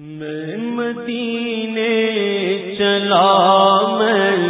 میں مدینے چلا میں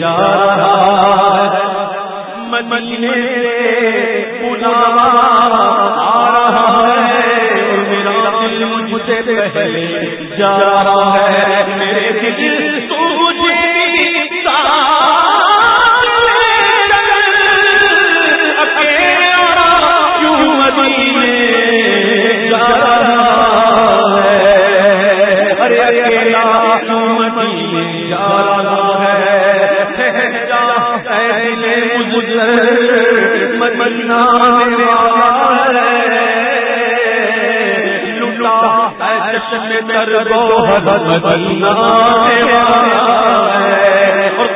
جا رہا مدینے بلاوا آ رہا ہے میرا دل مجھ سے پہلے جا رہا ہے میرے دل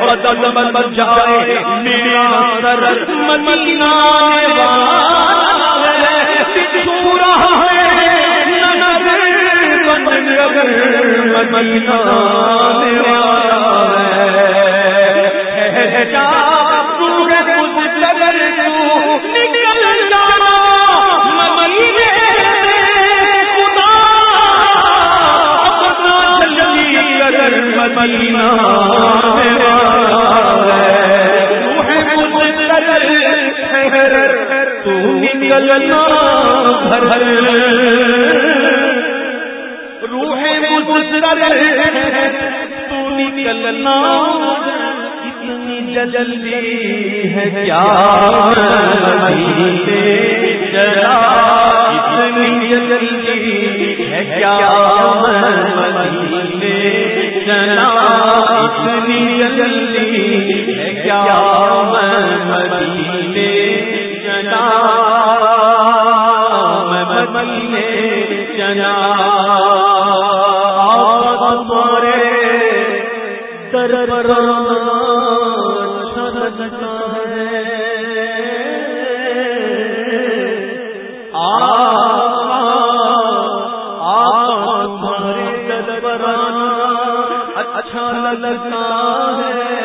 بدل بدل جائے۔ میرا سرس مدینہ جلنا بھر روح مجرد تو نکلنا اتنی جلدی ہے کیا مدینے جلا اتنی جلدی ہے کیا اچھا لگتا ہے۔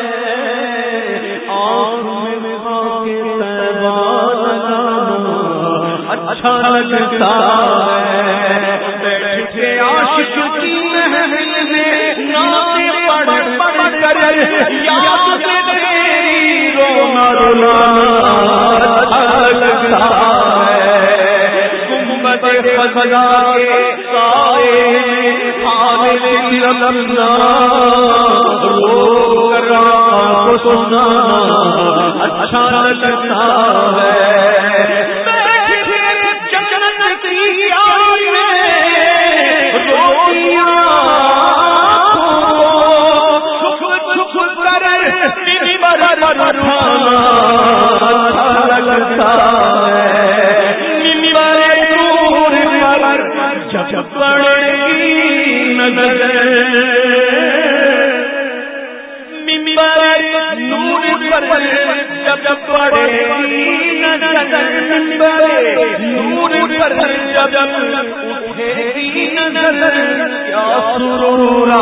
اچھا لگتا خدا جب اٹھے نظر کیا سرورا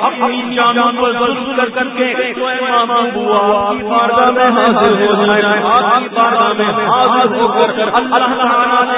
اپنی کر کے اللہ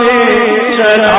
میں چلا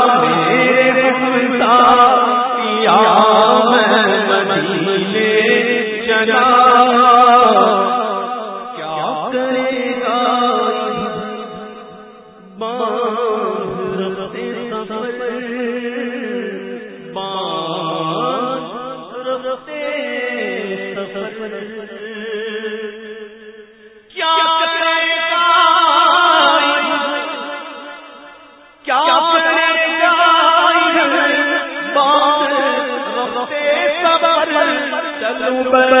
پر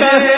کر